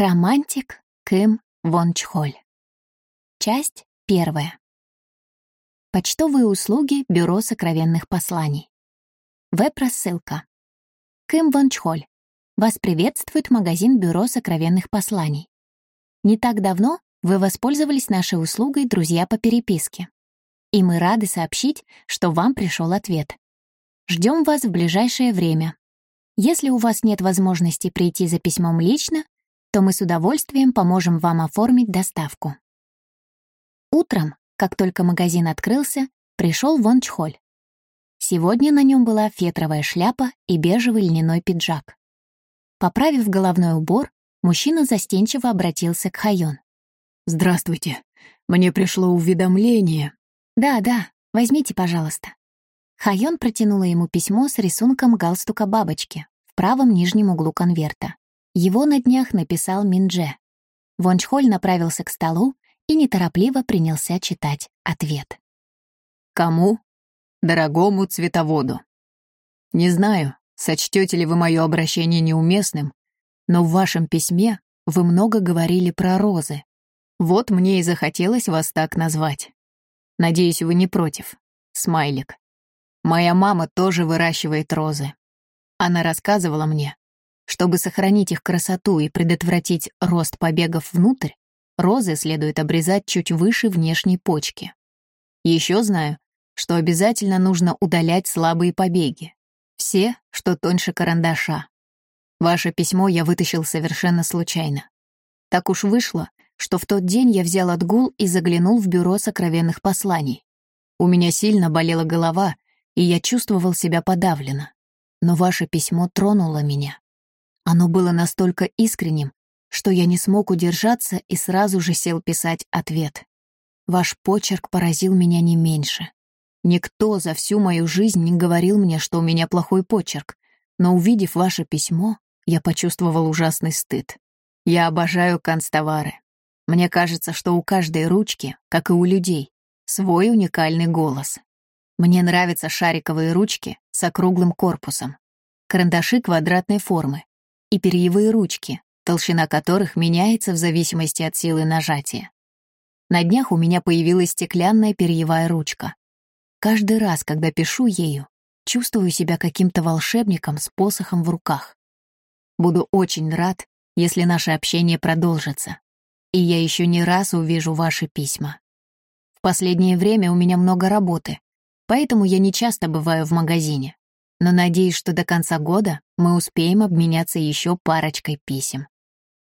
Романтик Ким Вон Чхоль. Часть первая. Почтовые услуги Бюро сокровенных посланий. Веб-рассылка. Ким Вон Чхоль. Вас приветствует магазин Бюро сокровенных посланий. Не так давно вы воспользовались нашей услугой «Друзья по переписке». И мы рады сообщить, что вам пришел ответ. Ждем вас в ближайшее время. Если у вас нет возможности прийти за письмом лично, то мы с удовольствием поможем вам оформить доставку. Утром, как только магазин открылся, пришел Вон Чхоль. Сегодня на нем была фетровая шляпа и бежевый льняной пиджак. Поправив головной убор, мужчина застенчиво обратился к Хайон. «Здравствуйте. Мне пришло уведомление». «Да, да, возьмите, пожалуйста». Хайон протянула ему письмо с рисунком галстука бабочки в правом нижнем углу конверта. Его на днях написал Миндже. Вончхоль направился к столу и неторопливо принялся читать ответ. «Кому? Дорогому цветоводу. Не знаю, сочтете ли вы мое обращение неуместным, но в вашем письме вы много говорили про розы. Вот мне и захотелось вас так назвать. Надеюсь, вы не против. Смайлик. Моя мама тоже выращивает розы. Она рассказывала мне, чтобы сохранить их красоту и предотвратить рост побегов внутрь, розы следует обрезать чуть выше внешней почки. Еще знаю, что обязательно нужно удалять слабые побеги. Все, что тоньше карандаша. Ваше письмо я вытащил совершенно случайно. Так уж вышло, что в тот день я взял отгул и заглянул в бюро сокровенных посланий. У меня сильно болела голова, и я чувствовал себя подавленно. Но ваше письмо тронуло меня. Оно было настолько искренним, что я не смог удержаться и сразу же сел писать ответ. Ваш почерк поразил меня не меньше. Никто за всю мою жизнь не говорил мне, что у меня плохой почерк, но увидев ваше письмо, я почувствовал ужасный стыд. Я обожаю канцтовары. Мне кажется, что у каждой ручки, как и у людей, свой уникальный голос. Мне нравятся шариковые ручки с округлым корпусом, карандаши квадратной формы, и перьевые ручки, толщина которых меняется в зависимости от силы нажатия. На днях у меня появилась стеклянная перьевая ручка. Каждый раз, когда пишу ею, чувствую себя каким-то волшебником с посохом в руках. Буду очень рад, если наше общение продолжится, и я еще не раз увижу ваши письма. В последнее время у меня много работы, поэтому я не часто бываю в магазине но надеюсь, что до конца года мы успеем обменяться еще парочкой писем.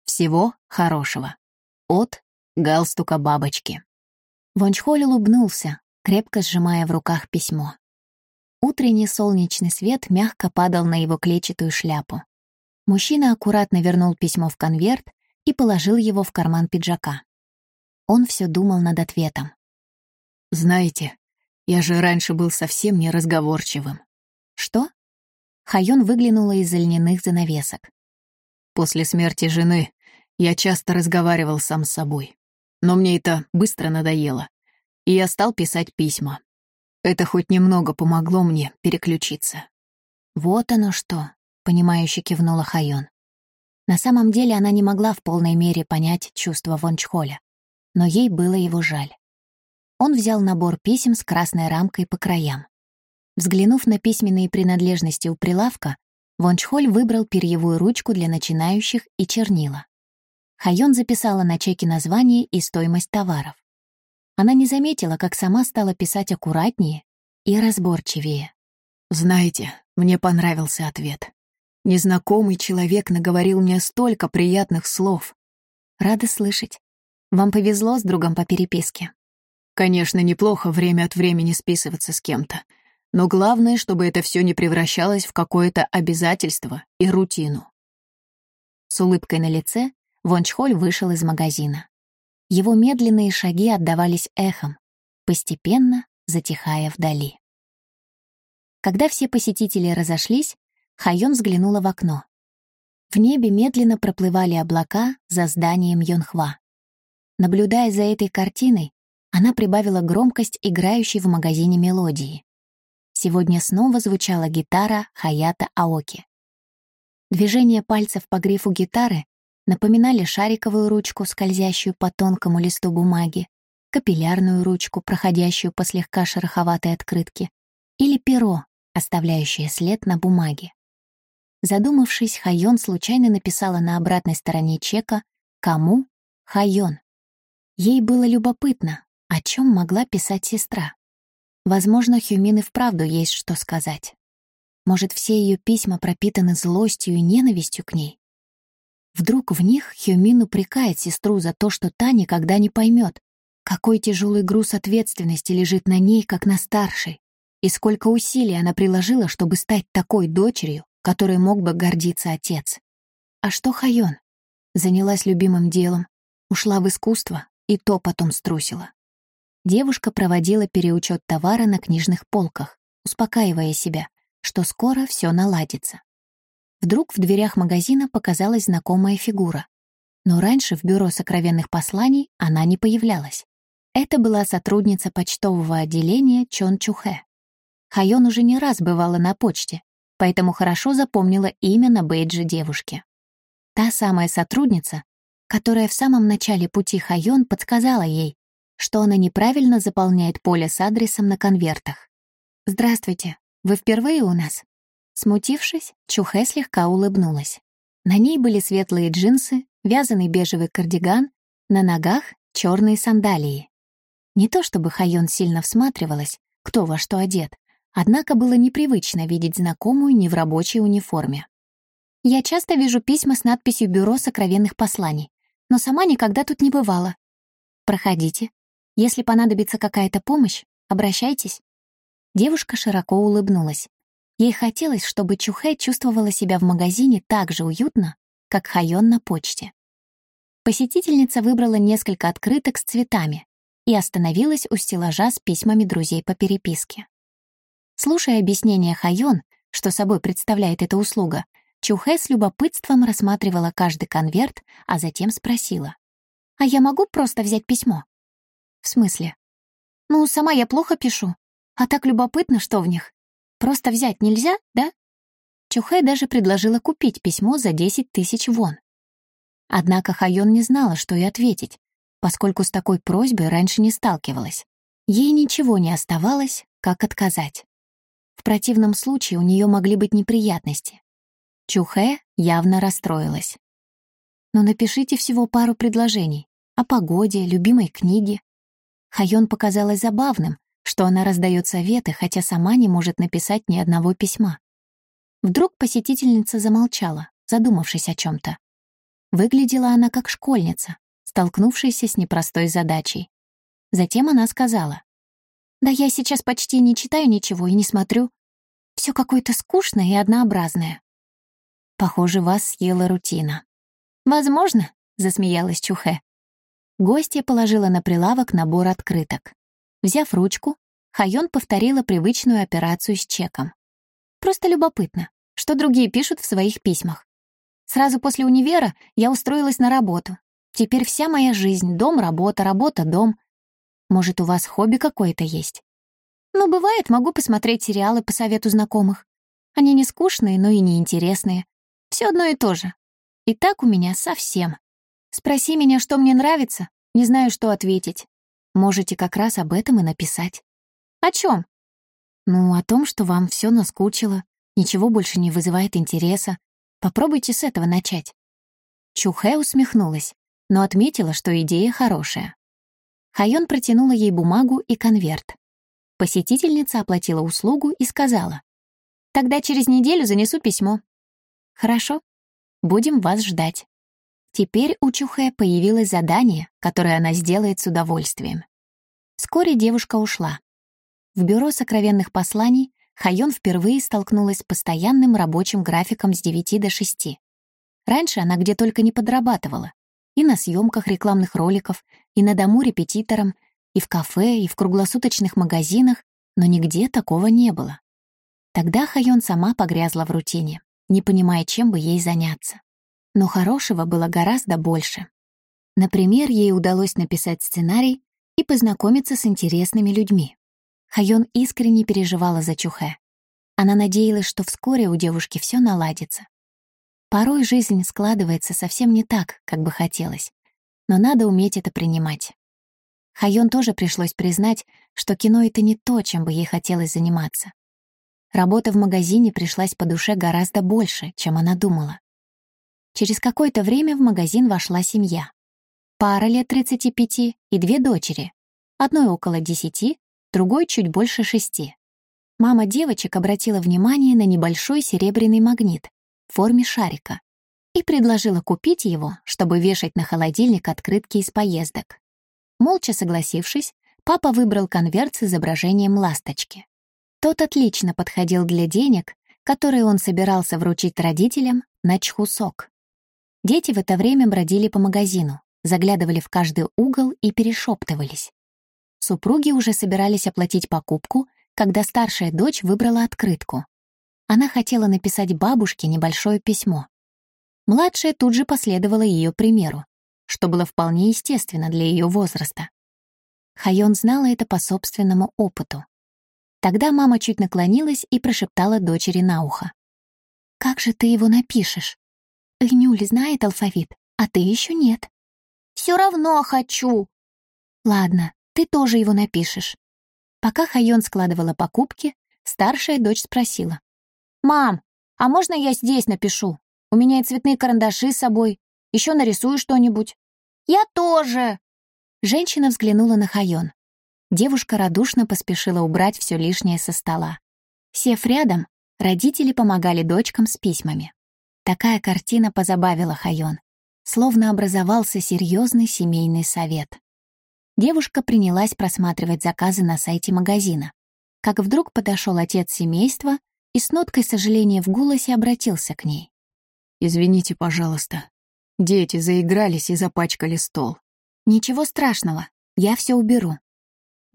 Всего хорошего. От галстука бабочки. Вончхоль улыбнулся, крепко сжимая в руках письмо. Утренний солнечный свет мягко падал на его клетчатую шляпу. Мужчина аккуратно вернул письмо в конверт и положил его в карман пиджака. Он все думал над ответом. «Знаете, я же раньше был совсем неразговорчивым. «Что?» Хайон выглянула из-за льняных занавесок. «После смерти жены я часто разговаривал сам с собой. Но мне это быстро надоело, и я стал писать письма. Это хоть немного помогло мне переключиться». «Вот оно что», — понимающе кивнула Хайон. На самом деле она не могла в полной мере понять чувства Вончхоля, но ей было его жаль. Он взял набор писем с красной рамкой по краям. Взглянув на письменные принадлежности у прилавка, Вончхоль выбрал перьевую ручку для начинающих и чернила. Хайон записала на чеке название и стоимость товаров. Она не заметила, как сама стала писать аккуратнее и разборчивее. «Знаете, мне понравился ответ. Незнакомый человек наговорил мне столько приятных слов». «Рада слышать. Вам повезло с другом по переписке». «Конечно, неплохо время от времени списываться с кем-то. Но главное, чтобы это все не превращалось в какое-то обязательство и рутину. С улыбкой на лице Вончхоль вышел из магазина. Его медленные шаги отдавались эхом, постепенно затихая вдали. Когда все посетители разошлись, Хайон взглянула в окно. В небе медленно проплывали облака за зданием Йонхва. Наблюдая за этой картиной, она прибавила громкость играющей в магазине мелодии. Сегодня снова звучала гитара Хаята Аоки. Движение пальцев по грифу гитары напоминали шариковую ручку, скользящую по тонкому листу бумаги, капиллярную ручку, проходящую по слегка шероховатой открытке, или перо, оставляющее след на бумаге. Задумавшись, Хайон случайно написала на обратной стороне чека «Кому?» Хайон. Ей было любопытно, о чем могла писать сестра. Возможно, Хюмин и вправду есть что сказать. Может, все ее письма пропитаны злостью и ненавистью к ней? Вдруг в них Хюмин упрекает сестру за то, что та никогда не поймет, какой тяжелый груз ответственности лежит на ней, как на старшей, и сколько усилий она приложила, чтобы стать такой дочерью, которой мог бы гордиться отец. А что Хайон? Занялась любимым делом, ушла в искусство и то потом струсила. Девушка проводила переучет товара на книжных полках, успокаивая себя, что скоро все наладится. Вдруг в дверях магазина показалась знакомая фигура. Но раньше в бюро сокровенных посланий она не появлялась. Это была сотрудница почтового отделения Чон Чухэ. Хайон уже не раз бывала на почте, поэтому хорошо запомнила имя на бейдже девушки. Та самая сотрудница, которая в самом начале пути Хайон подсказала ей, что она неправильно заполняет поле с адресом на конвертах. «Здравствуйте, вы впервые у нас?» Смутившись, Чухэ слегка улыбнулась. На ней были светлые джинсы, вязаный бежевый кардиган, на ногах — черные сандалии. Не то чтобы Хайон сильно всматривалась, кто во что одет, однако было непривычно видеть знакомую не в рабочей униформе. «Я часто вижу письма с надписью «Бюро сокровенных посланий», но сама никогда тут не бывала. Проходите. Если понадобится какая-то помощь, обращайтесь». Девушка широко улыбнулась. Ей хотелось, чтобы Чухэ чувствовала себя в магазине так же уютно, как Хайон на почте. Посетительница выбрала несколько открыток с цветами и остановилась у стеллажа с письмами друзей по переписке. Слушая объяснение Хайон, что собой представляет эта услуга, Чухэ с любопытством рассматривала каждый конверт, а затем спросила. «А я могу просто взять письмо?» «В смысле?» «Ну, сама я плохо пишу. А так любопытно, что в них. Просто взять нельзя, да? Чухэ даже предложила купить письмо за 10 тысяч вон. Однако Хайон не знала, что и ответить, поскольку с такой просьбой раньше не сталкивалась. Ей ничего не оставалось, как отказать. В противном случае у нее могли быть неприятности. Чухэ явно расстроилась. Но напишите всего пару предложений о погоде, любимой книге. Хайон показалось забавным, что она раздает советы, хотя сама не может написать ни одного письма. Вдруг посетительница замолчала, задумавшись о чем то Выглядела она как школьница, столкнувшаяся с непростой задачей. Затем она сказала, «Да я сейчас почти не читаю ничего и не смотрю. Все какое-то скучное и однообразное». Похоже, вас съела рутина. «Возможно», — засмеялась Чухе. Гостья положила на прилавок набор открыток. Взяв ручку, Хайон повторила привычную операцию с чеком. Просто любопытно, что другие пишут в своих письмах. Сразу после универа я устроилась на работу. Теперь вся моя жизнь — дом, работа, работа, дом. Может, у вас хобби какое-то есть? Ну, бывает, могу посмотреть сериалы по совету знакомых. Они не скучные, но и не интересные. Все одно и то же. И так у меня совсем. Спроси меня, что мне нравится, не знаю, что ответить. Можете как раз об этом и написать. О чем? Ну, о том, что вам все наскучило, ничего больше не вызывает интереса. Попробуйте с этого начать. Чухэ усмехнулась, но отметила, что идея хорошая. Хайон протянула ей бумагу и конверт. Посетительница оплатила услугу и сказала, «Тогда через неделю занесу письмо». «Хорошо, будем вас ждать». Теперь у Чухэ появилось задание, которое она сделает с удовольствием. Вскоре девушка ушла. В бюро сокровенных посланий Хайон впервые столкнулась с постоянным рабочим графиком с 9 до 6. Раньше она где только не подрабатывала. И на съемках рекламных роликов, и на дому репетитором, и в кафе, и в круглосуточных магазинах, но нигде такого не было. Тогда Хайон сама погрязла в рутине, не понимая, чем бы ей заняться. Но хорошего было гораздо больше. Например, ей удалось написать сценарий и познакомиться с интересными людьми. Хайон искренне переживала за Чухэ. Она надеялась, что вскоре у девушки все наладится. Порой жизнь складывается совсем не так, как бы хотелось, но надо уметь это принимать. Хайон тоже пришлось признать, что кино — это не то, чем бы ей хотелось заниматься. Работа в магазине пришлась по душе гораздо больше, чем она думала. Через какое-то время в магазин вошла семья. Пара лет 35 и две дочери. Одной около 10, другой чуть больше шести. Мама девочек обратила внимание на небольшой серебряный магнит в форме шарика и предложила купить его, чтобы вешать на холодильник открытки из поездок. Молча согласившись, папа выбрал конверт с изображением ласточки. Тот отлично подходил для денег, которые он собирался вручить родителям на чхусок. Дети в это время бродили по магазину, заглядывали в каждый угол и перешептывались. Супруги уже собирались оплатить покупку, когда старшая дочь выбрала открытку. Она хотела написать бабушке небольшое письмо. Младшая тут же последовала ее примеру, что было вполне естественно для ее возраста. Хайон знала это по собственному опыту. Тогда мама чуть наклонилась и прошептала дочери на ухо. «Как же ты его напишешь? Игнюль знает алфавит, а ты еще нет». «Все равно хочу». «Ладно, ты тоже его напишешь». Пока Хайон складывала покупки, старшая дочь спросила. «Мам, а можно я здесь напишу? У меня и цветные карандаши с собой. Еще нарисую что-нибудь». «Я тоже!» Женщина взглянула на Хайон. Девушка радушно поспешила убрать все лишнее со стола. Сев рядом, родители помогали дочкам с письмами. Такая картина позабавила Хайон. Словно образовался серьезный семейный совет. Девушка принялась просматривать заказы на сайте магазина. Как вдруг подошел отец семейства и с ноткой сожаления в голосе обратился к ней. «Извините, пожалуйста. Дети заигрались и запачкали стол». «Ничего страшного, я все уберу».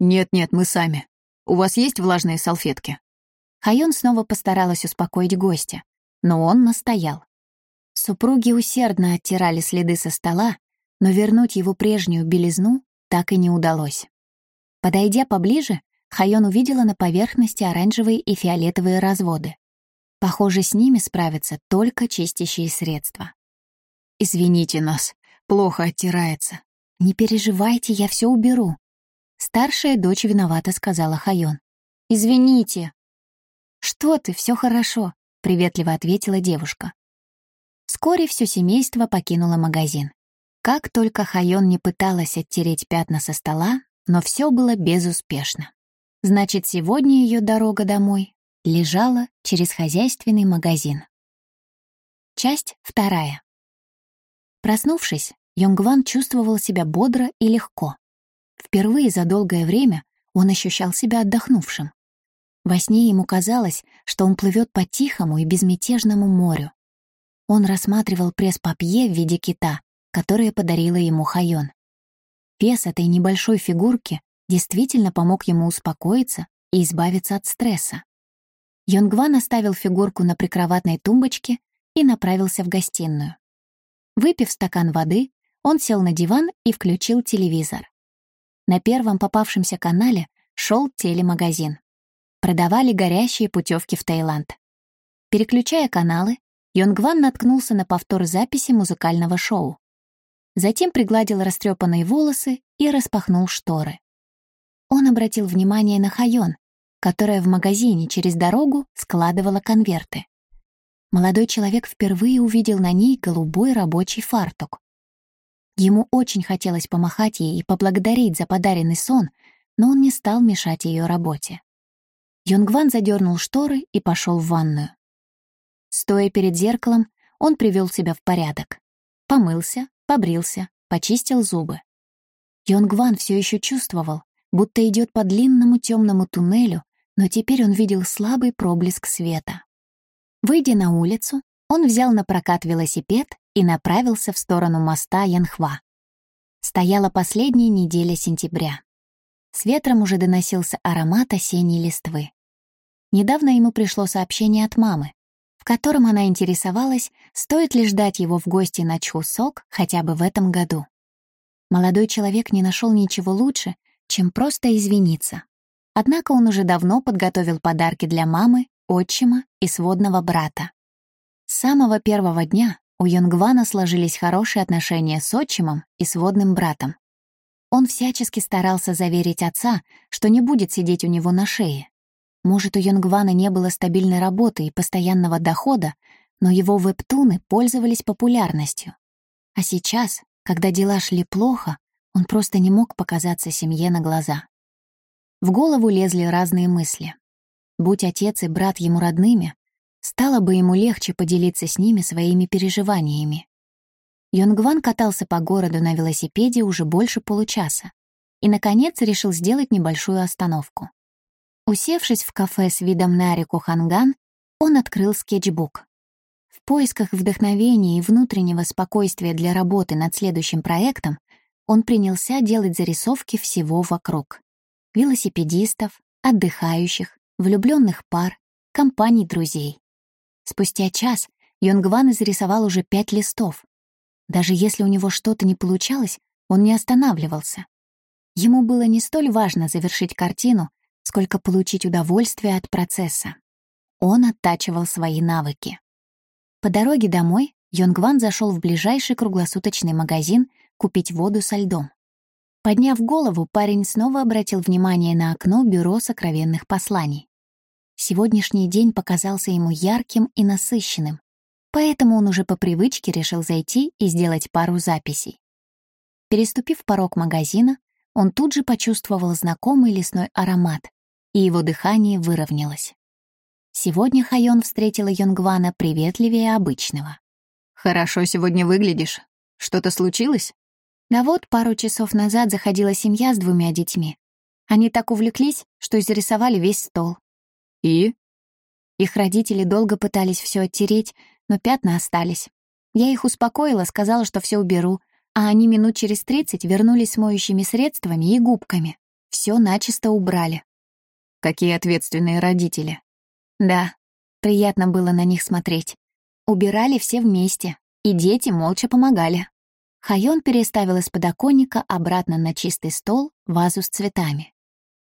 «Нет-нет, мы сами. У вас есть влажные салфетки?» Хайон снова постаралась успокоить гостя, но он настоял. Супруги усердно оттирали следы со стола, но вернуть его прежнюю белизну так и не удалось. Подойдя поближе, Хайон увидела на поверхности оранжевые и фиолетовые разводы. Похоже, с ними справятся только чистящие средства. «Извините нас, плохо оттирается». «Не переживайте, я все уберу». Старшая дочь виновата, сказала Хайон. «Извините». «Что ты, все хорошо», — приветливо ответила девушка. Вскоре все семейство покинуло магазин. Как только Хайон не пыталась оттереть пятна со стола, но все было безуспешно. Значит, сегодня ее дорога домой лежала через хозяйственный магазин. Часть вторая. Проснувшись, Йонгван чувствовал себя бодро и легко. Впервые за долгое время он ощущал себя отдохнувшим. Во сне ему казалось, что он плывет по тихому и безмятежному морю. Он рассматривал пресс-папье в виде кита, которое подарила ему Хайон. Вес этой небольшой фигурки действительно помог ему успокоиться и избавиться от стресса. Йонгван оставил фигурку на прикроватной тумбочке и направился в гостиную. Выпив стакан воды, он сел на диван и включил телевизор. На первом попавшемся канале шел телемагазин. Продавали горящие путевки в Таиланд. Переключая каналы, Йонгван наткнулся на повтор записи музыкального шоу. Затем пригладил растрепанные волосы и распахнул шторы. Он обратил внимание на Хайон, которая в магазине через дорогу складывала конверты. Молодой человек впервые увидел на ней голубой рабочий фартук. Ему очень хотелось помахать ей и поблагодарить за подаренный сон, но он не стал мешать ее работе. Юнгван задернул шторы и пошел в ванную. Стоя перед зеркалом, он привел себя в порядок. Помылся, побрился, почистил зубы. Йонгван все еще чувствовал, будто идет по длинному темному туннелю, но теперь он видел слабый проблеск света. Выйдя на улицу, он взял на прокат велосипед и направился в сторону моста Янхва. Стояла последняя неделя сентября. С ветром уже доносился аромат осенней листвы. Недавно ему пришло сообщение от мамы, в котором она интересовалась, стоит ли ждать его в гости на Чхусок хотя бы в этом году. Молодой человек не нашел ничего лучше, чем просто извиниться. Однако он уже давно подготовил подарки для мамы, отчима и сводного брата. С самого первого дня у Йонгвана сложились хорошие отношения с отчимом и сводным братом. Он всячески старался заверить отца, что не будет сидеть у него на шее. Может, у Йонгвана не было стабильной работы и постоянного дохода, но его вебтуны пользовались популярностью. А сейчас, когда дела шли плохо, он просто не мог показаться семье на глаза. В голову лезли разные мысли. Будь отец и брат ему родными, стало бы ему легче поделиться с ними своими переживаниями. Йонгван катался по городу на велосипеде уже больше получаса и, наконец, решил сделать небольшую остановку. Усевшись в кафе с видом на реку Ханган, он открыл скетчбук. В поисках вдохновения и внутреннего спокойствия для работы над следующим проектом он принялся делать зарисовки всего вокруг. Велосипедистов, отдыхающих, влюбленных пар, компаний друзей. Спустя час Йонгван изрисовал уже пять листов, даже если у него что-то не получалось, он не останавливался. Ему было не столь важно завершить картину, сколько получить удовольствие от процесса. Он оттачивал свои навыки. По дороге домой Йонгван зашел в ближайший круглосуточный магазин купить воду со льдом. Подняв голову, парень снова обратил внимание на окно бюро сокровенных посланий. Сегодняшний день показался ему ярким и насыщенным, Поэтому он уже по привычке решил зайти и сделать пару записей. Переступив порог магазина, он тут же почувствовал знакомый лесной аромат, и его дыхание выровнялось. Сегодня Хайон встретила Йонгвана приветливее обычного. «Хорошо сегодня выглядишь. Что-то случилось?» Да вот пару часов назад заходила семья с двумя детьми. Они так увлеклись, что зарисовали весь стол. «И?» Их родители долго пытались все оттереть, но пятна остались. Я их успокоила, сказала, что все уберу, а они минут через тридцать вернулись с моющими средствами и губками. Все начисто убрали. Какие ответственные родители. Да, приятно было на них смотреть. Убирали все вместе, и дети молча помогали. Хайон переставил из подоконника обратно на чистый стол вазу с цветами.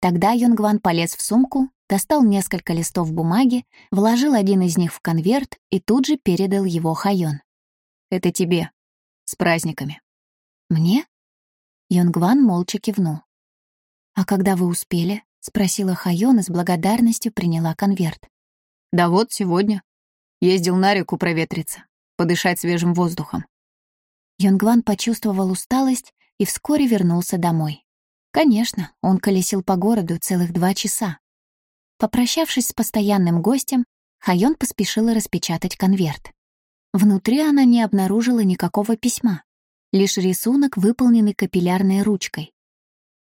Тогда Йонгван полез в сумку, достал несколько листов бумаги, вложил один из них в конверт и тут же передал его Хайон. «Это тебе. С праздниками». «Мне?» Йонгван молча кивнул. «А когда вы успели?» — спросила Хайон и с благодарностью приняла конверт. «Да вот, сегодня. Ездил на реку проветриться, подышать свежим воздухом». Йонгван почувствовал усталость и вскоре вернулся домой. Конечно, он колесил по городу целых два часа. Попрощавшись с постоянным гостем, Хайон поспешила распечатать конверт. Внутри она не обнаружила никакого письма, лишь рисунок, выполненный капиллярной ручкой.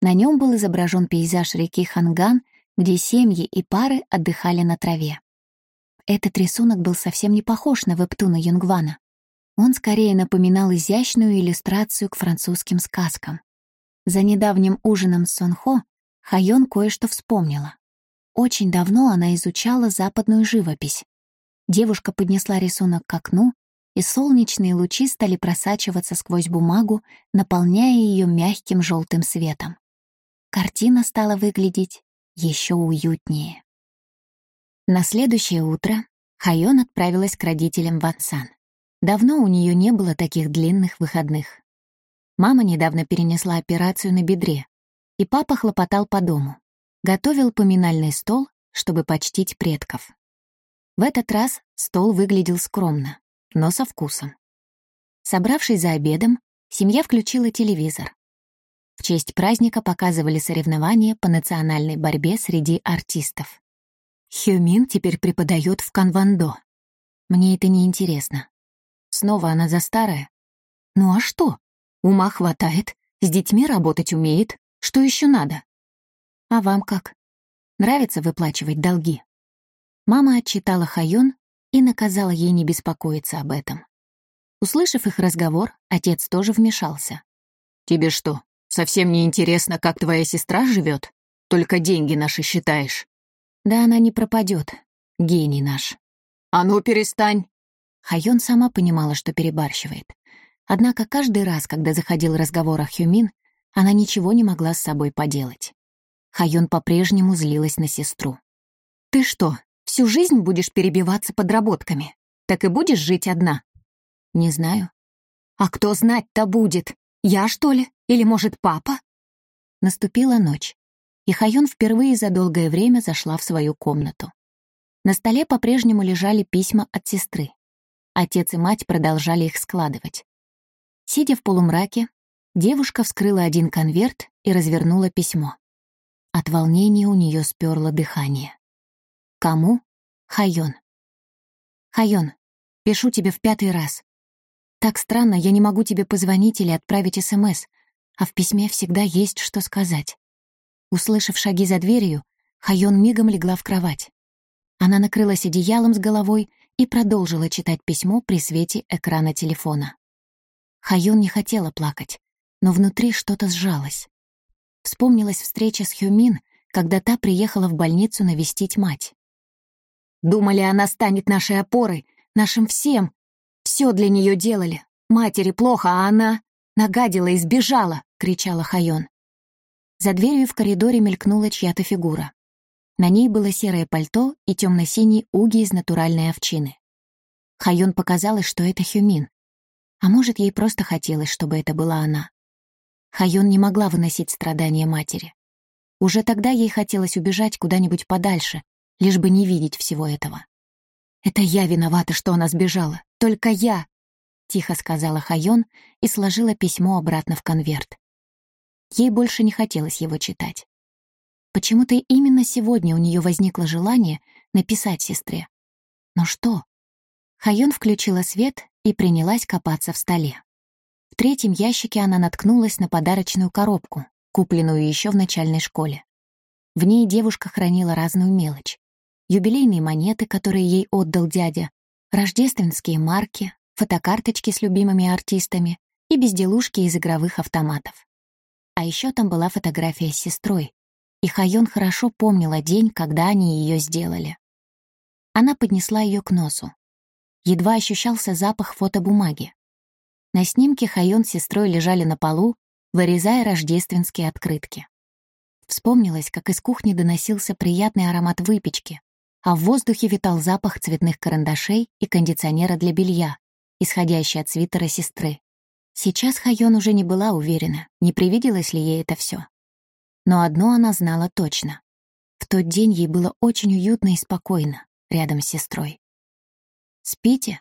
На нем был изображен пейзаж реки Ханган, где семьи и пары отдыхали на траве. Этот рисунок был совсем не похож на вебтуна Юнгвана. Он скорее напоминал изящную иллюстрацию к французским сказкам. За недавним ужином с Сонхо Хайон кое-что вспомнила. Очень давно она изучала западную живопись. Девушка поднесла рисунок к окну, и солнечные лучи стали просачиваться сквозь бумагу, наполняя ее мягким желтым светом. Картина стала выглядеть еще уютнее. На следующее утро Хайон отправилась к родителям в Ансан. Давно у нее не было таких длинных выходных. Мама недавно перенесла операцию на бедре, и папа хлопотал по дому. Готовил поминальный стол, чтобы почтить предков. В этот раз стол выглядел скромно, но со вкусом. Собравшись за обедом, семья включила телевизор. В честь праздника показывали соревнования по национальной борьбе среди артистов. Хюмин теперь преподает в Канвандо. Мне это не интересно. Снова она за старое. Ну а что? Ума хватает, с детьми работать умеет. Что еще надо? А вам как? Нравится выплачивать долги? Мама отчитала Хайон и наказала ей не беспокоиться об этом. Услышав их разговор, отец тоже вмешался. «Тебе что, совсем не интересно, как твоя сестра живет? Только деньги наши считаешь?» «Да она не пропадет. Гений наш». «А ну, перестань!» Хайон сама понимала, что перебарщивает. Однако каждый раз, когда заходил разговор о Хюмин, она ничего не могла с собой поделать. Хайон по-прежнему злилась на сестру. «Ты что, всю жизнь будешь перебиваться подработками? так и будешь жить одна?» «Не знаю». «А кто знать-то будет? Я, что ли? Или, может, папа?» Наступила ночь, и Хайон впервые за долгое время зашла в свою комнату. На столе по-прежнему лежали письма от сестры. Отец и мать продолжали их складывать. Сидя в полумраке, девушка вскрыла один конверт и развернула письмо. От волнения у нее сперло дыхание. Кому? Хайон. Хайон, пишу тебе в пятый раз. Так странно, я не могу тебе позвонить или отправить СМС, а в письме всегда есть что сказать. Услышав шаги за дверью, Хайон мигом легла в кровать. Она накрылась одеялом с головой и продолжила читать письмо при свете экрана телефона. Хайон не хотела плакать, но внутри что-то сжалось. Вспомнилась встреча с Хюмин, когда та приехала в больницу навестить мать. Думали, она станет нашей опорой, нашим всем. Все для нее делали. Матери плохо, а она нагадила и сбежала, кричала Хайон. За дверью в коридоре мелькнула чья-то фигура. На ней было серое пальто и темно-синий уги из натуральной овчины. Хайон показалось, что это Хюмин. А может, ей просто хотелось, чтобы это была она. Хайон не могла выносить страдания матери. Уже тогда ей хотелось убежать куда-нибудь подальше, лишь бы не видеть всего этого. «Это я виновата, что она сбежала. Только я!» — тихо сказала Хайон и сложила письмо обратно в конверт. Ей больше не хотелось его читать. Почему-то именно сегодня у нее возникло желание написать сестре. Но что? Хайон включила свет и принялась копаться в столе. В третьем ящике она наткнулась на подарочную коробку, купленную еще в начальной школе. В ней девушка хранила разную мелочь. Юбилейные монеты, которые ей отдал дядя, рождественские марки, фотокарточки с любимыми артистами и безделушки из игровых автоматов. А еще там была фотография с сестрой, и Хайон хорошо помнила день, когда они ее сделали. Она поднесла ее к носу. Едва ощущался запах фотобумаги. На снимке Хайон с сестрой лежали на полу, вырезая рождественские открытки. Вспомнилось, как из кухни доносился приятный аромат выпечки, а в воздухе витал запах цветных карандашей и кондиционера для белья, исходящий от свитера сестры. Сейчас Хайон уже не была уверена, не привиделось ли ей это все. Но одно она знала точно. В тот день ей было очень уютно и спокойно рядом с сестрой. «Спите?»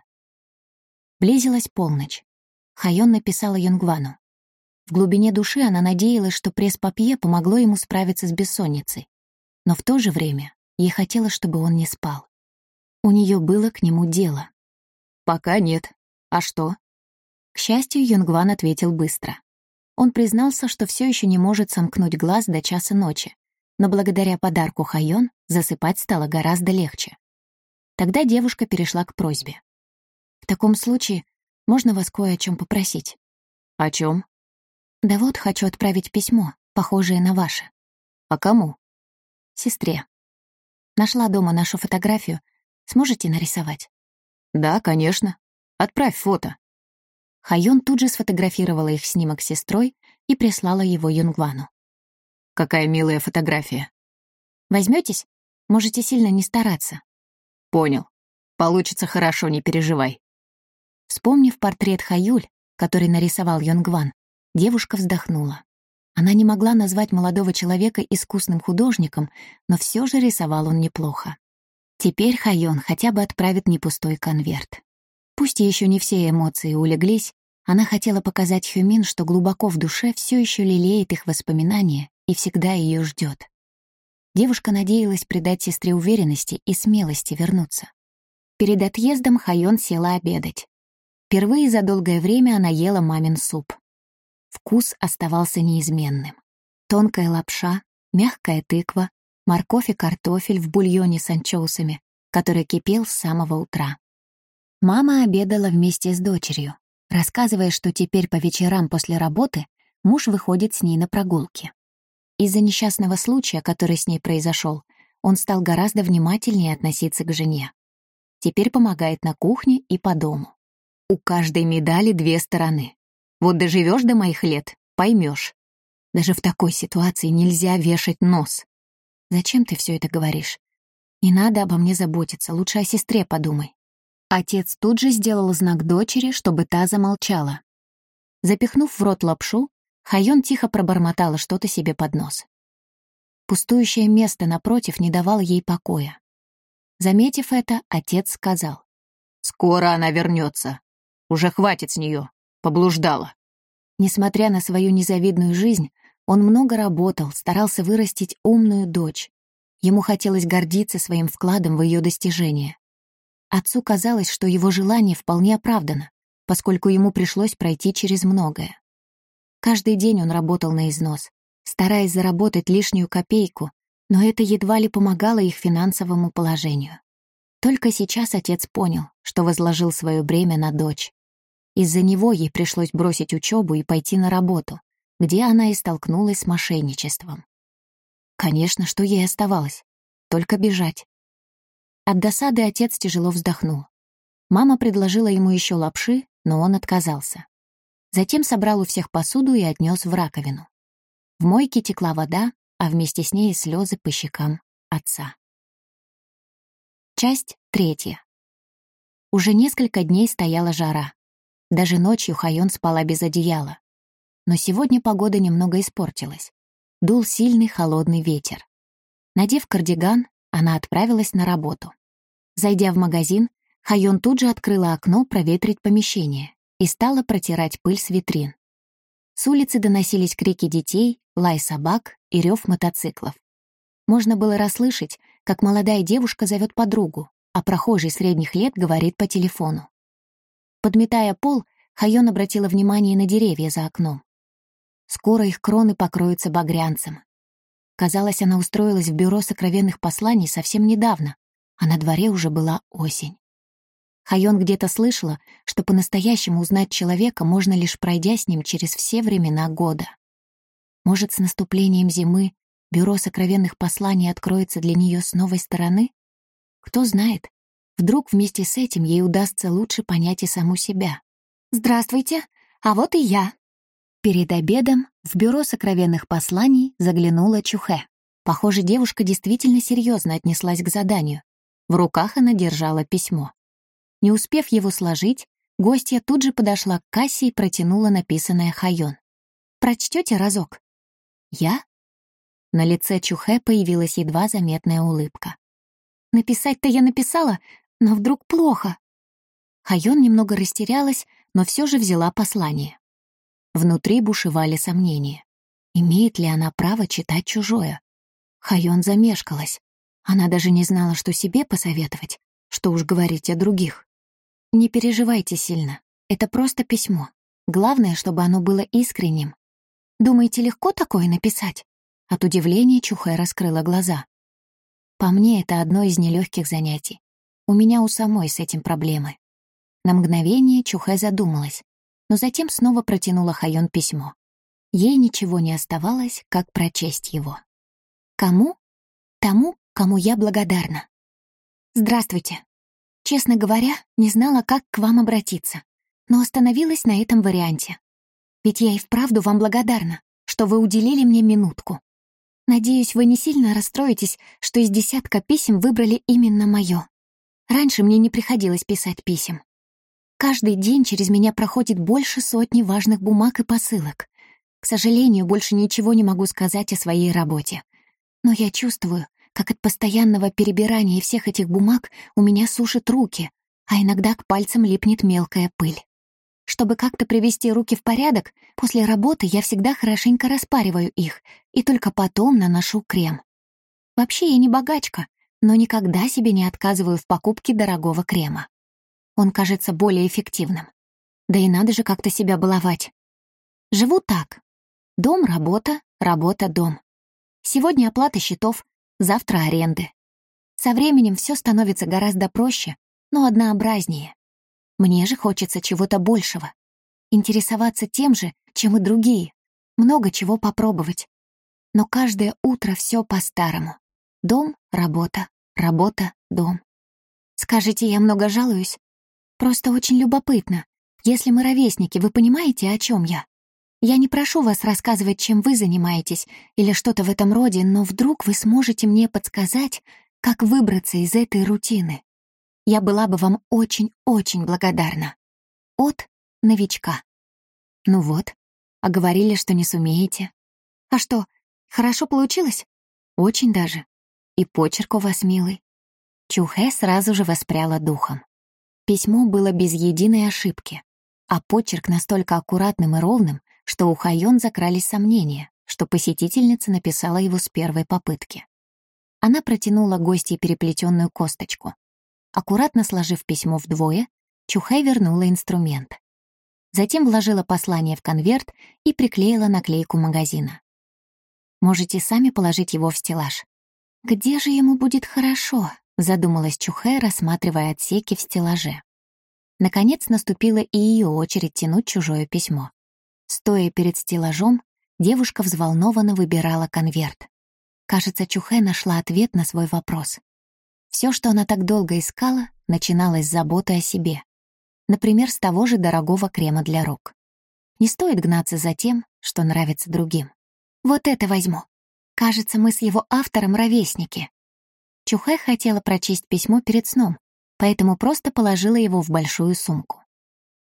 Близилась полночь. Хайон написала Юнгвану. В глубине души она надеялась, что пресс-папье помогло ему справиться с бессонницей. Но в то же время ей хотелось, чтобы он не спал. У нее было к нему дело. «Пока нет. А что?» К счастью, Юнгван ответил быстро. Он признался, что все еще не может сомкнуть глаз до часа ночи, но благодаря подарку Хайон засыпать стало гораздо легче. Тогда девушка перешла к просьбе. «В таком случае можно вас кое о чем попросить?» «О чем? «Да вот, хочу отправить письмо, похожее на ваше». «А кому?» «Сестре. Нашла дома нашу фотографию. Сможете нарисовать?» «Да, конечно. Отправь фото». Хайон тут же сфотографировала их снимок с сестрой и прислала его Юнгвану. «Какая милая фотография». Возьметесь? Можете сильно не стараться». «Понял. Получится хорошо, не переживай». Вспомнив портрет Хаюль, который нарисовал Юнгван, девушка вздохнула. Она не могла назвать молодого человека искусным художником, но все же рисовал он неплохо. Теперь Хайон хотя бы отправит не пустой конверт. Пусть еще не все эмоции улеглись, она хотела показать Хюмин, что глубоко в душе все еще лелеет их воспоминания и всегда ее ждет. Девушка надеялась придать сестре уверенности и смелости вернуться. Перед отъездом Хайон села обедать. Впервые за долгое время она ела мамин суп. Вкус оставался неизменным. Тонкая лапша, мягкая тыква, морковь и картофель в бульоне с анчоусами, который кипел с самого утра. Мама обедала вместе с дочерью, рассказывая, что теперь по вечерам после работы муж выходит с ней на прогулки. Из-за несчастного случая, который с ней произошел, он стал гораздо внимательнее относиться к жене. Теперь помогает на кухне и по дому. У каждой медали две стороны. Вот доживешь до моих лет, поймешь. Даже в такой ситуации нельзя вешать нос. Зачем ты все это говоришь? Не надо обо мне заботиться, лучше о сестре подумай. Отец тут же сделал знак дочери, чтобы та замолчала. Запихнув в рот лапшу, Хайон тихо пробормотала что-то себе под нос. Пустующее место напротив не давало ей покоя. Заметив это, отец сказал. «Скоро она вернется. Уже хватит с нее. Поблуждала». Несмотря на свою незавидную жизнь, он много работал, старался вырастить умную дочь. Ему хотелось гордиться своим вкладом в ее достижения. Отцу казалось, что его желание вполне оправдано, поскольку ему пришлось пройти через многое. Каждый день он работал на износ, стараясь заработать лишнюю копейку, но это едва ли помогало их финансовому положению. Только сейчас отец понял, что возложил свое бремя на дочь. Из-за него ей пришлось бросить учебу и пойти на работу, где она и столкнулась с мошенничеством. Конечно, что ей оставалось? Только бежать. От досады отец тяжело вздохнул. Мама предложила ему еще лапши, но он отказался. Затем собрал у всех посуду и отнес в раковину. В мойке текла вода, а вместе с ней слезы по щекам отца. Часть третья. Уже несколько дней стояла жара. Даже ночью Хайон спала без одеяла. Но сегодня погода немного испортилась. Дул сильный холодный ветер. Надев кардиган, она отправилась на работу. Зайдя в магазин, Хайон тут же открыла окно проветрить помещение и стала протирать пыль с витрин. С улицы доносились крики детей, лай собак и рев мотоциклов. Можно было расслышать, как молодая девушка зовет подругу, а прохожий средних лет говорит по телефону. Подметая пол, Хайон обратила внимание на деревья за окном. Скоро их кроны покроются багрянцем. Казалось, она устроилась в бюро сокровенных посланий совсем недавно, а на дворе уже была осень. Хайон где-то слышала, что по-настоящему узнать человека можно лишь пройдя с ним через все времена года. Может, с наступлением зимы бюро сокровенных посланий откроется для нее с новой стороны? Кто знает, вдруг вместе с этим ей удастся лучше понять и саму себя. «Здравствуйте, а вот и я». Перед обедом в бюро сокровенных посланий заглянула Чухе. Похоже, девушка действительно серьезно отнеслась к заданию. В руках она держала письмо. Не успев его сложить, гостья тут же подошла к кассе и протянула написанное Хайон. «Прочтете разок?» «Я?» На лице Чухе появилась едва заметная улыбка. «Написать-то я написала, но вдруг плохо». Хайон немного растерялась, но все же взяла послание. Внутри бушевали сомнения. Имеет ли она право читать чужое? Хайон замешкалась. Она даже не знала, что себе посоветовать, что уж говорить о других. Не переживайте сильно. Это просто письмо. Главное, чтобы оно было искренним. Думаете, легко такое написать? От удивления Чухэ раскрыла глаза. По мне, это одно из нелегких занятий. У меня у самой с этим проблемы. На мгновение Чухэ задумалась, но затем снова протянула Хайон письмо. Ей ничего не оставалось, как прочесть его. Кому? Тому, кому я благодарна. Здравствуйте. Честно говоря, не знала, как к вам обратиться, но остановилась на этом варианте. Ведь я и вправду вам благодарна, что вы уделили мне минутку. Надеюсь, вы не сильно расстроитесь, что из десятка писем выбрали именно мое. Раньше мне не приходилось писать писем. Каждый день через меня проходит больше сотни важных бумаг и посылок. К сожалению, больше ничего не могу сказать о своей работе. Но я чувствую, как от постоянного перебирания всех этих бумаг у меня сушат руки, а иногда к пальцам липнет мелкая пыль. Чтобы как-то привести руки в порядок, после работы я всегда хорошенько распариваю их и только потом наношу крем. Вообще я не богачка, но никогда себе не отказываю в покупке дорогого крема. Он кажется более эффективным. Да и надо же как-то себя баловать. Живу так. Дом — работа, работа — дом. Сегодня оплата счетов, завтра аренды. Со временем все становится гораздо проще, но однообразнее. Мне же хочется чего-то большего. Интересоваться тем же, чем и другие. Много чего попробовать. Но каждое утро все по-старому. Дом, работа, работа, дом. Скажите, я много жалуюсь? Просто очень любопытно. Если мы ровесники, вы понимаете, о чем я? Я не прошу вас рассказывать, чем вы занимаетесь или что-то в этом роде, но вдруг вы сможете мне подсказать, как выбраться из этой рутины. Я была бы вам очень-очень благодарна. От новичка. Ну вот, а говорили, что не сумеете. А что, хорошо получилось? Очень даже. И почерк у вас милый. Чухэ сразу же воспряла духом. Письмо было без единой ошибки, а почерк настолько аккуратным и ровным, что у Хайон закрались сомнения, что посетительница написала его с первой попытки. Она протянула гостье переплетенную косточку. Аккуратно сложив письмо вдвое, Чухай вернула инструмент. Затем вложила послание в конверт и приклеила наклейку магазина. «Можете сами положить его в стеллаж». «Где же ему будет хорошо?» — задумалась Чухэ, рассматривая отсеки в стеллаже. Наконец наступила и ее очередь тянуть чужое письмо. Стоя перед стеллажом, девушка взволнованно выбирала конверт. Кажется, Чухэ нашла ответ на свой вопрос. Все, что она так долго искала, начиналось с заботы о себе. Например, с того же дорогого крема для рук. Не стоит гнаться за тем, что нравится другим. «Вот это возьму. Кажется, мы с его автором ровесники». Чухэ хотела прочесть письмо перед сном, поэтому просто положила его в большую сумку.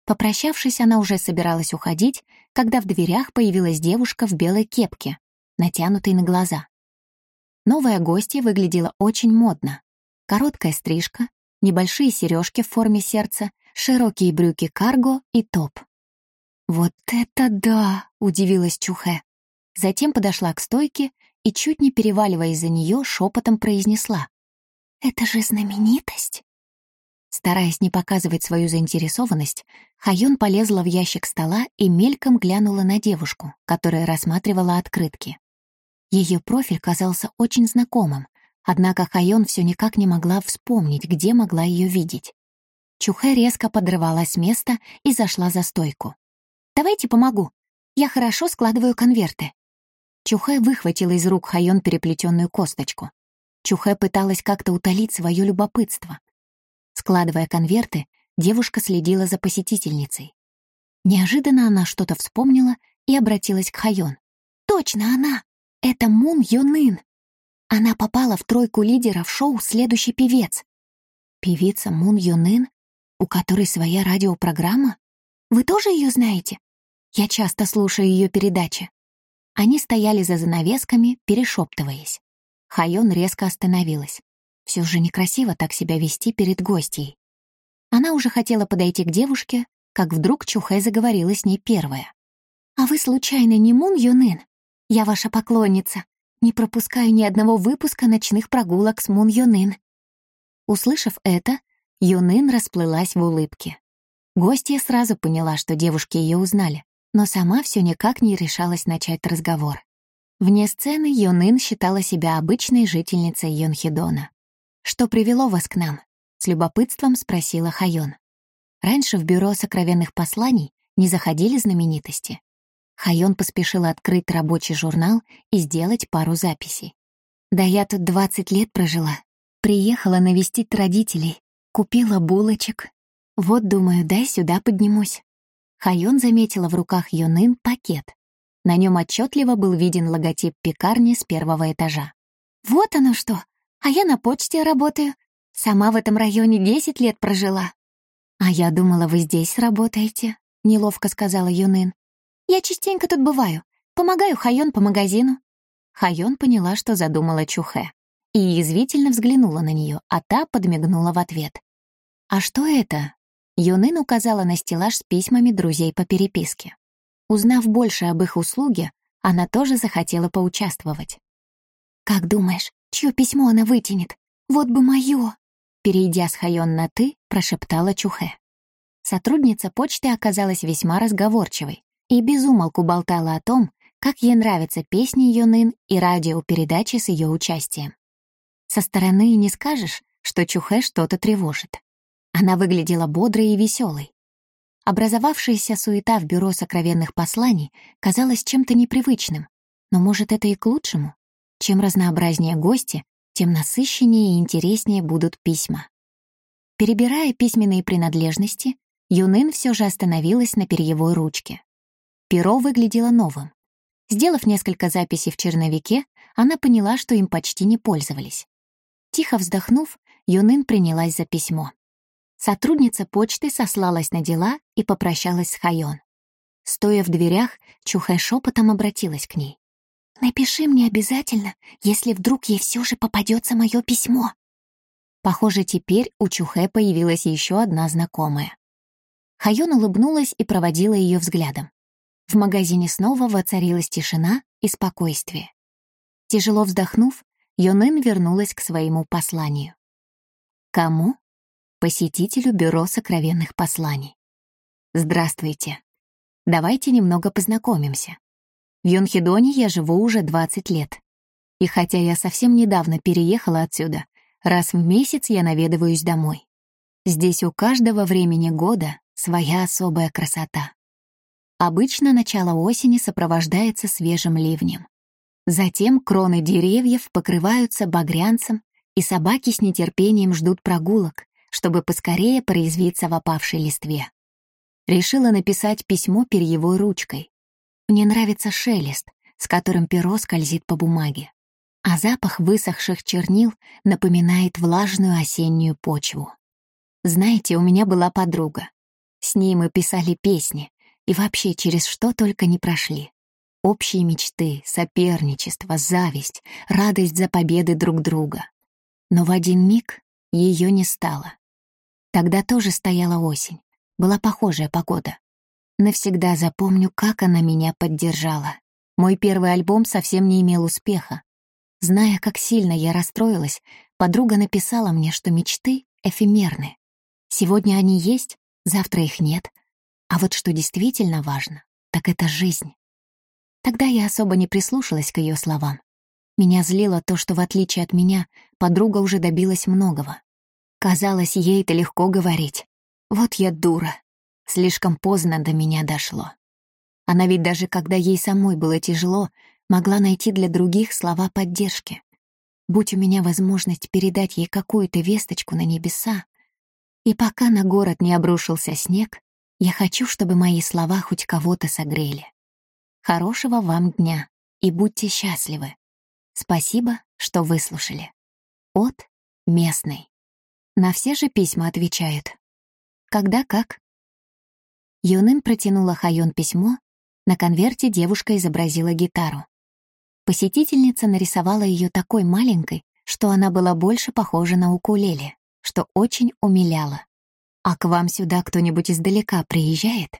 Попрощавшись, она уже собиралась уходить, когда в дверях появилась девушка в белой кепке, натянутой на глаза. Новая гостья выглядела очень модно. Короткая стрижка, небольшие сережки в форме сердца, широкие брюки карго и топ. «Вот это да!» — удивилась Чухэ. Затем подошла к стойке и, чуть не переваливаясь за нее, шепотом произнесла. «Это же знаменитость!» Стараясь не показывать свою заинтересованность, Хайон полезла в ящик стола и мельком глянула на девушку, которая рассматривала открытки. Ее профиль казался очень знакомым, однако Хайон все никак не могла вспомнить, где могла ее видеть. Чухэ резко подрывалась с места и зашла за стойку. «Давайте помогу. Я хорошо складываю конверты». Чухэ выхватила из рук Хайон переплетенную косточку. Чухэ пыталась как-то утолить свое любопытство, Складывая конверты, девушка следила за посетительницей. Неожиданно она что-то вспомнила и обратилась к Хайон. «Точно она! Это Мун Юнын! Она попала в тройку лидеров шоу «Следующий певец». Певица Мун Юнын, у которой своя радиопрограмма? Вы тоже ее знаете? Я часто слушаю ее передачи. Они стояли за занавесками, перешептываясь. Хайон резко остановилась. Все же некрасиво так себя вести перед гостьей. Она уже хотела подойти к девушке, как вдруг Чухэ заговорила с ней первая. «А вы случайно не Мун Юнын? Я ваша поклонница. Не пропускаю ни одного выпуска ночных прогулок с Мун Юнын». Услышав это, Юнын расплылась в улыбке. Гостья сразу поняла, что девушки ее узнали, но сама все никак не решалась начать разговор. Вне сцены Юнын считала себя обычной жительницей Йонхидона. «Что привело вас к нам?» — с любопытством спросила Хайон. Раньше в бюро сокровенных посланий не заходили знаменитости. Хайон поспешила открыть рабочий журнал и сделать пару записей. «Да я тут 20 лет прожила. Приехала навестить родителей. Купила булочек. Вот, думаю, дай сюда поднимусь». Хайон заметила в руках Йонын пакет. На нем отчетливо был виден логотип пекарни с первого этажа. «Вот оно что! А я на почте работаю. Сама в этом районе 10 лет прожила». «А я думала, вы здесь работаете», — неловко сказала Юнын. «Я частенько тут бываю. Помогаю Хайон по магазину». Хайон поняла, что задумала Чухэ, и язвительно взглянула на нее, а та подмигнула в ответ. «А что это?» Юнын указала на стеллаж с письмами друзей по переписке. Узнав больше об их услуге, она тоже захотела поучаствовать. «Как думаешь, Чье письмо она вытянет? Вот бы мое!» Перейдя с Хайон на «ты», прошептала Чухэ. Сотрудница почты оказалась весьма разговорчивой и безумолку болтала о том, как ей нравятся песни Юнын и радиопередачи с ее участием. Со стороны не скажешь, что Чухэ что-то тревожит. Она выглядела бодрой и веселой. Образовавшаяся суета в бюро сокровенных посланий казалась чем-то непривычным, но, может, это и к лучшему. Чем разнообразнее гости, тем насыщеннее и интереснее будут письма. Перебирая письменные принадлежности, Юнын все же остановилась на перьевой ручке. Перо выглядело новым. Сделав несколько записей в черновике, она поняла, что им почти не пользовались. Тихо вздохнув, Юнын принялась за письмо. Сотрудница почты сослалась на дела и попрощалась с Хайон. Стоя в дверях, Чухэ шепотом обратилась к ней. «Напиши мне обязательно, если вдруг ей все же попадется мое письмо». Похоже, теперь у Чухэ появилась еще одна знакомая. Хайон улыбнулась и проводила ее взглядом. В магазине снова воцарилась тишина и спокойствие. Тяжело вздохнув, Йонын вернулась к своему посланию. Кому? Посетителю Бюро сокровенных посланий. Здравствуйте. Давайте немного познакомимся. В Йонхидоне я живу уже 20 лет. И хотя я совсем недавно переехала отсюда, раз в месяц я наведываюсь домой. Здесь у каждого времени года своя особая красота. Обычно начало осени сопровождается свежим ливнем. Затем кроны деревьев покрываются багрянцем, и собаки с нетерпением ждут прогулок, чтобы поскорее произвиться в опавшей листве. Решила написать письмо перьевой ручкой. Мне нравится шелест, с которым перо скользит по бумаге, а запах высохших чернил напоминает влажную осеннюю почву. Знаете, у меня была подруга. С ней мы писали песни и вообще через что только не прошли. Общие мечты, соперничество, зависть, радость за победы друг друга. Но в один миг ее не стало. Тогда тоже стояла осень. Была похожая погода. Навсегда запомню, как она меня поддержала. Мой первый альбом совсем не имел успеха. Зная, как сильно я расстроилась, подруга написала мне, что мечты эфемерны. Сегодня они есть, завтра их нет. А вот что действительно важно, так это жизнь. Тогда я особо не прислушалась к ее словам. Меня злило то, что, в отличие от меня, подруга уже добилась многого. Казалось, ей это легко говорить. Вот я дура. Слишком поздно до меня дошло. Она ведь даже когда ей самой было тяжело, могла найти для других слова поддержки. Будь у меня возможность передать ей какую-то весточку на небеса, и пока на город не обрушился снег, я хочу, чтобы мои слова хоть кого-то согрели. Хорошего вам дня и будьте счастливы. Спасибо, что выслушали. От местный. На все же письма отвечают. Когда как? Юнын протянула Хайон письмо, на конверте девушка изобразила гитару. Посетительница нарисовала ее такой маленькой, что она была больше похожа на укулеле, что очень умиляло. «А к вам сюда кто-нибудь издалека приезжает?»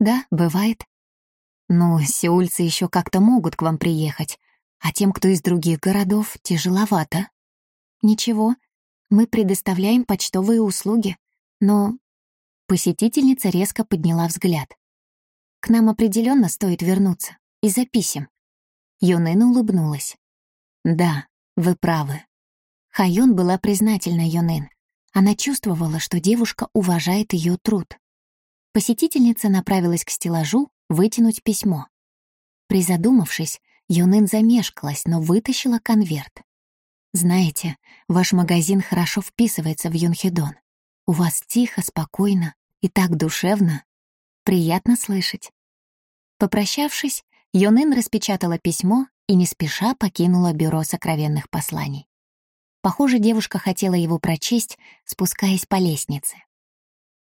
«Да, бывает». «Ну, сеульцы еще как-то могут к вам приехать, а тем, кто из других городов, тяжеловато». «Ничего, мы предоставляем почтовые услуги, но Посетительница резко подняла взгляд. «К нам определенно стоит вернуться. Из-за писем». Улыбнулась. «Да, вы правы». Хайон была признательна Юнэн. Она чувствовала, что девушка уважает ее труд. Посетительница направилась к стеллажу вытянуть письмо. Призадумавшись, Юнэн замешкалась, но вытащила конверт. «Знаете, ваш магазин хорошо вписывается в Юнхедон. У вас тихо, спокойно и так душевно. Приятно слышать. Попрощавшись, Йонын распечатала письмо и не спеша покинула бюро сокровенных посланий. Похоже, девушка хотела его прочесть, спускаясь по лестнице.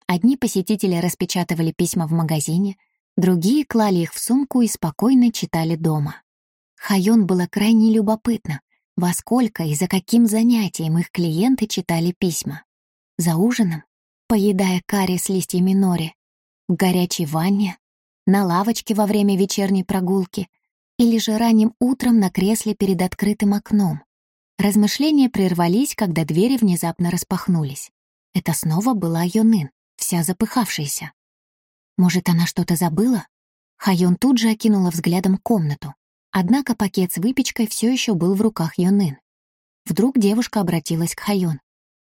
Одни посетители распечатывали письма в магазине, другие клали их в сумку и спокойно читали дома. Хайон было крайне любопытно, во сколько и за каким занятием их клиенты читали письма. За ужином, поедая карри с листьями нори, в горячей ванне, на лавочке во время вечерней прогулки или же ранним утром на кресле перед открытым окном. Размышления прервались, когда двери внезапно распахнулись. Это снова была Йонын, вся запыхавшаяся. Может, она что-то забыла? Хайон тут же окинула взглядом комнату. Однако пакет с выпечкой все еще был в руках Йонын. Вдруг девушка обратилась к Хайон.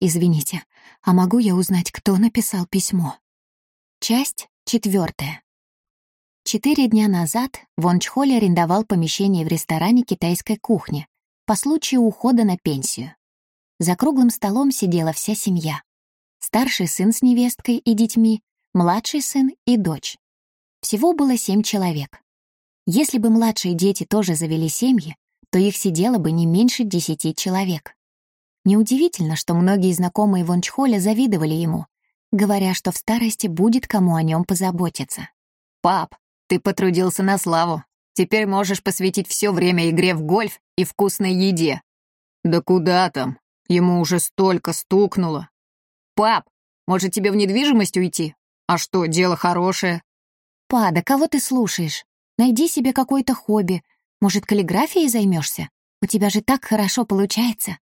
Извините, а могу я узнать, кто написал письмо? Часть четвертая. Четыре дня назад Вон Чхоль арендовал помещение в ресторане китайской кухни по случаю ухода на пенсию. За круглым столом сидела вся семья. Старший сын с невесткой и детьми, младший сын и дочь. Всего было семь человек. Если бы младшие дети тоже завели семьи, то их сидело бы не меньше десяти человек. Неудивительно, что многие знакомые Вончхоля завидовали ему, говоря, что в старости будет кому о нем позаботиться. «Пап, ты потрудился на славу. Теперь можешь посвятить все время игре в гольф и вкусной еде». «Да куда там? Ему уже столько стукнуло». «Пап, может, тебе в недвижимость уйти? А что, дело хорошее?» «Па, да кого ты слушаешь? Найди себе какое-то хобби. Может, каллиграфией займешься? У тебя же так хорошо получается».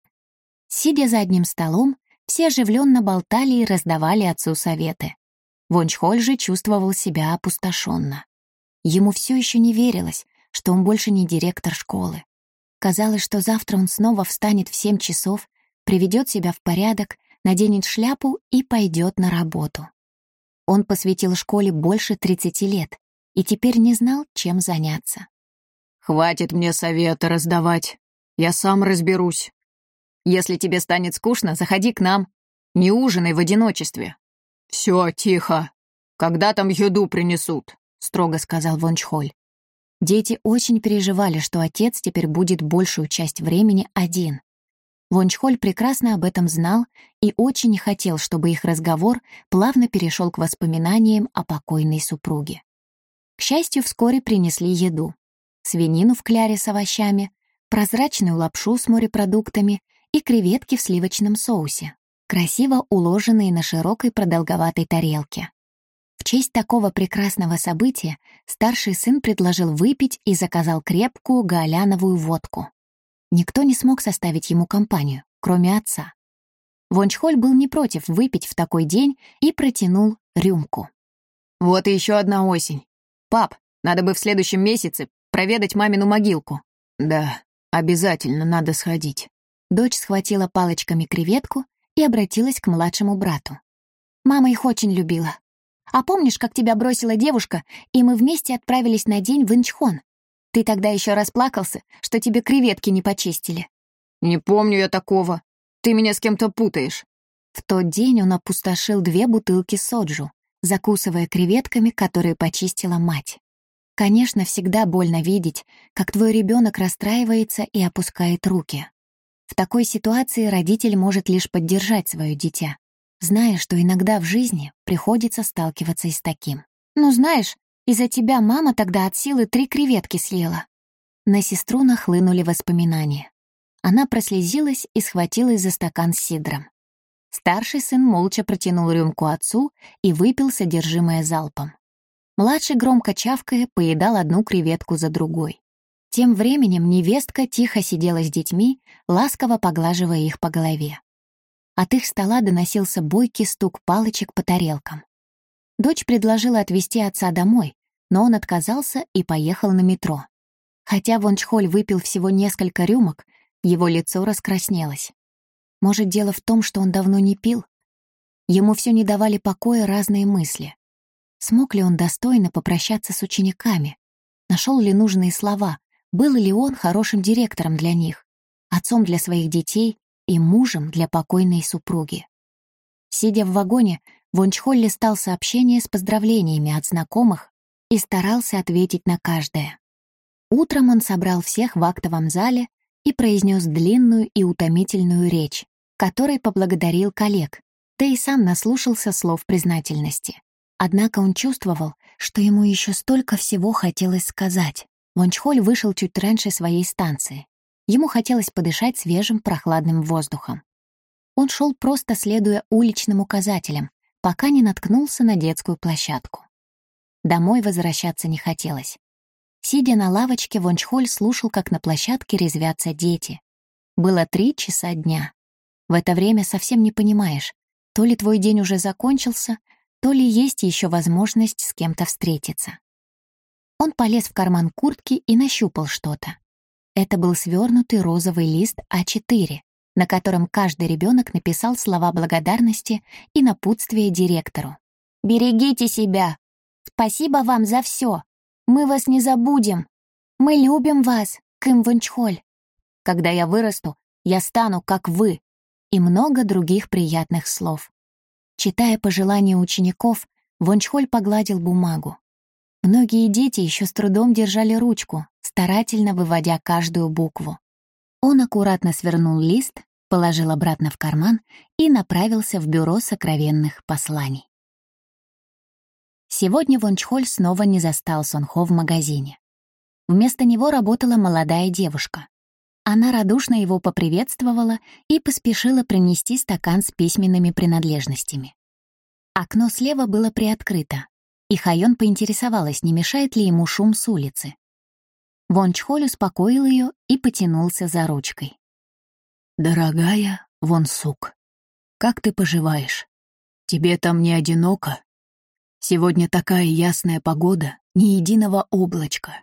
Сидя за одним столом, все оживленно болтали и раздавали отцу советы. Вончхоль же чувствовал себя опустошенно. Ему все еще не верилось, что он больше не директор школы. Казалось, что завтра он снова встанет в семь часов, приведет себя в порядок, наденет шляпу и пойдет на работу. Он посвятил школе больше 30 лет и теперь не знал, чем заняться. «Хватит мне советы раздавать. Я сам разберусь. Если тебе станет скучно, заходи к нам. Не ужинай в одиночестве». «Все, тихо. Когда там еду принесут?» — строго сказал Вончхоль. Дети очень переживали, что отец теперь будет большую часть времени один. Вончхоль прекрасно об этом знал и очень хотел, чтобы их разговор плавно перешел к воспоминаниям о покойной супруге. К счастью, вскоре принесли еду. Свинину в кляре с овощами, прозрачную лапшу с морепродуктами и креветки в сливочном соусе, красиво уложенные на широкой продолговатой тарелке. В честь такого прекрасного события старший сын предложил выпить и заказал крепкую гаоляновую водку. Никто не смог составить ему компанию, кроме отца. Вончхоль был не против выпить в такой день и протянул рюмку. «Вот и еще одна осень. Пап, надо бы в следующем месяце проведать мамину могилку». «Да, обязательно надо сходить». Дочь схватила палочками креветку и обратилась к младшему брату. «Мама их очень любила. А помнишь, как тебя бросила девушка, и мы вместе отправились на день в Инчхон? Ты тогда еще расплакался, что тебе креветки не почистили». «Не помню я такого. Ты меня с кем-то путаешь». В тот день он опустошил две бутылки соджу, закусывая креветками, которые почистила мать. Конечно, всегда больно видеть, как твой ребенок расстраивается и опускает руки. В такой ситуации родитель может лишь поддержать свое дитя зная, что иногда в жизни приходится сталкиваться и с таким. «Ну, знаешь, из-за тебя мама тогда от силы три креветки съела». На сестру нахлынули воспоминания. Она прослезилась и схватилась за стакан с сидром. Старший сын молча протянул рюмку отцу и выпил содержимое залпом. Младший, громко чавкая, поедал одну креветку за другой. Тем временем невестка тихо сидела с детьми, ласково поглаживая их по голове. От их стола доносился бойкий стук палочек по тарелкам. Дочь предложила отвезти отца домой, но он отказался и поехал на метро. Хотя Вон Чхоль выпил всего несколько рюмок, его лицо раскраснелось. Может, дело в том, что он давно не пил? Ему все не давали покоя разные мысли. Смог ли он достойно попрощаться с учениками? Нашел ли нужные слова? Был ли он хорошим директором для них? Отцом для своих детей и мужем для покойной супруги. Сидя в вагоне, Вончхоль листал сообщения с поздравлениями от знакомых и старался ответить на каждое. Утром он собрал всех в актовом зале и произнес длинную и утомительную речь, которой поблагодарил коллег, да и сам наслушался слов признательности. Однако он чувствовал, что ему еще столько всего хотелось сказать. Вончхоль вышел чуть раньше своей станции. Ему хотелось подышать свежим прохладным воздухом. Он шел просто следуя уличным указателям, пока не наткнулся на детскую площадку. Домой возвращаться не хотелось. Сидя на лавочке, Вончхоль слушал, как на площадке резвятся дети. Было три часа дня. В это время совсем не понимаешь, то ли твой день уже закончился, то ли есть еще возможность с кем-то встретиться. Он полез в карман куртки и нащупал что-то. Это был свернутый розовый лист А4, на котором каждый ребенок написал слова благодарности и напутствие директору. «Берегите себя! Спасибо вам за все! Мы вас не забудем! Мы любим вас, Ким Ванчхоль! Когда я вырасту, я стану как вы!» и много других приятных слов. Читая пожелания учеников, Вончхоль погладил бумагу. Многие дети еще с трудом держали ручку, старательно выводя каждую букву. Он аккуратно свернул лист положил обратно в карман и направился в бюро сокровенных посланий. Сегодня Вончхоль снова не застал Сонхо в магазине. Вместо него работала молодая девушка. Она радушно его поприветствовала и поспешила принести стакан с письменными принадлежностями. Окно слева было приоткрыто, и Хайон поинтересовалась, не мешает ли ему шум с улицы. Вон Чхоль успокоил ее и потянулся за ручкой. «Дорогая Вон Сук, как ты поживаешь? Тебе там не одиноко? Сегодня такая ясная погода, ни единого облачка.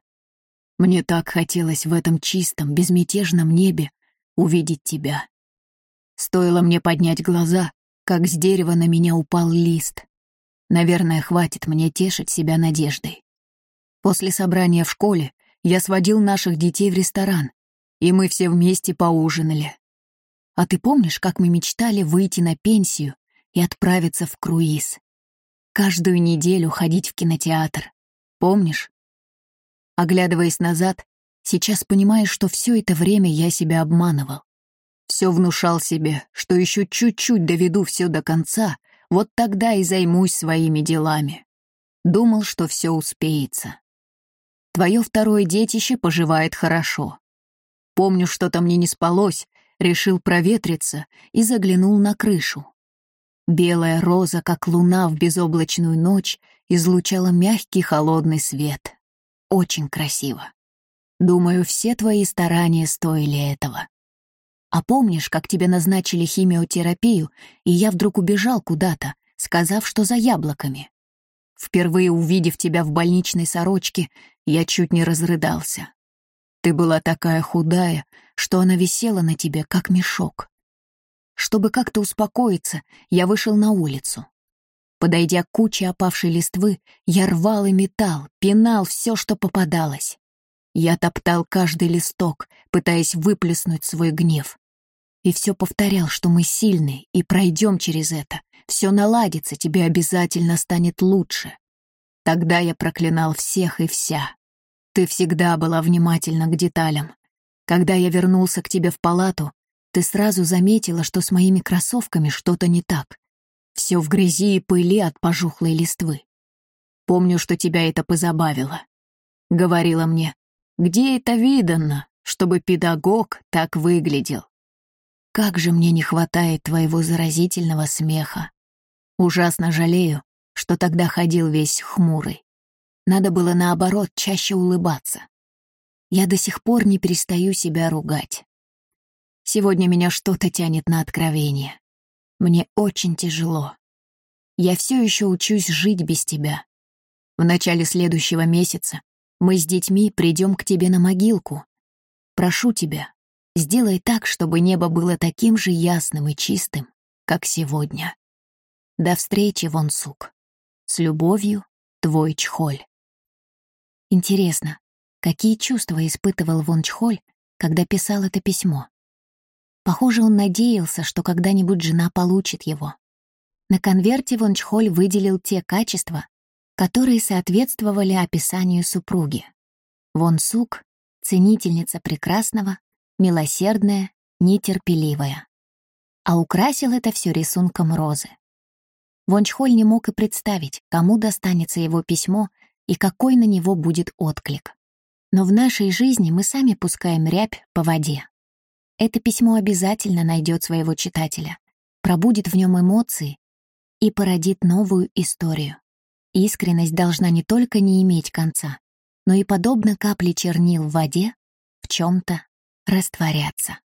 Мне так хотелось в этом чистом, безмятежном небе увидеть тебя. Стоило мне поднять глаза, как с дерева на меня упал лист. Наверное, хватит мне тешить себя надеждой. После собрания в школе я сводил наших детей в ресторан, и мы все вместе поужинали. А ты помнишь, как мы мечтали выйти на пенсию и отправиться в круиз? Каждую неделю ходить в кинотеатр. Помнишь? Оглядываясь назад, сейчас понимаешь, что все это время я себя обманывал. Все внушал себе, что еще чуть-чуть доведу все до конца, вот тогда и займусь своими делами. Думал, что все успеется. Твое второе детище поживает хорошо. Помню, что-то мне не спалось, решил проветриться и заглянул на крышу. Белая роза, как луна в безоблачную ночь, излучала мягкий холодный свет очень красиво. Думаю, все твои старания стоили этого. А помнишь, как тебе назначили химиотерапию, и я вдруг убежал куда-то, сказав, что за яблоками? Впервые увидев тебя в больничной сорочке, я чуть не разрыдался. Ты была такая худая, что она висела на тебе, как мешок. Чтобы как-то успокоиться, я вышел на улицу. Подойдя к куче опавшей листвы, я рвал и метал, пинал все, что попадалось. Я топтал каждый листок, пытаясь выплеснуть свой гнев. И все повторял, что мы сильные и пройдем через это. Все наладится, тебе обязательно станет лучше. Тогда я проклинал всех и вся. Ты всегда была внимательна к деталям. Когда я вернулся к тебе в палату, ты сразу заметила, что с моими кроссовками что-то не так. Все в грязи и пыли от пожухлой листвы. Помню, что тебя это позабавило. Говорила мне, где это видано, чтобы педагог так выглядел? Как же мне не хватает твоего заразительного смеха. Ужасно жалею, что тогда ходил весь хмурый. Надо было, наоборот, чаще улыбаться. Я до сих пор не перестаю себя ругать. Сегодня меня что-то тянет на откровение. Мне очень тяжело. Я все еще учусь жить без тебя. В начале следующего месяца мы с детьми придем к тебе на могилку. Прошу тебя, сделай так, чтобы небо было таким же ясным и чистым, как сегодня. До встречи, Вонсук. С любовью, твой Чхоль. Интересно, какие чувства испытывал Вон Чхоль, когда писал это письмо? Похоже, он надеялся, что когда-нибудь жена получит его. На конверте Вон Чхоль выделил те качества, которые соответствовали описанию супруги. Вон Сук — ценительница прекрасного, милосердная, нетерпеливая. А украсил это все рисунком розы. Вон Чхоль не мог и представить, кому достанется его письмо и какой на него будет отклик. Но в нашей жизни мы сами пускаем рябь по воде. Это письмо обязательно найдет своего читателя, пробудит в нем эмоции и породит новую историю. Искренность должна не только не иметь конца, но и, подобно капле чернил в воде, в чем то растворяться.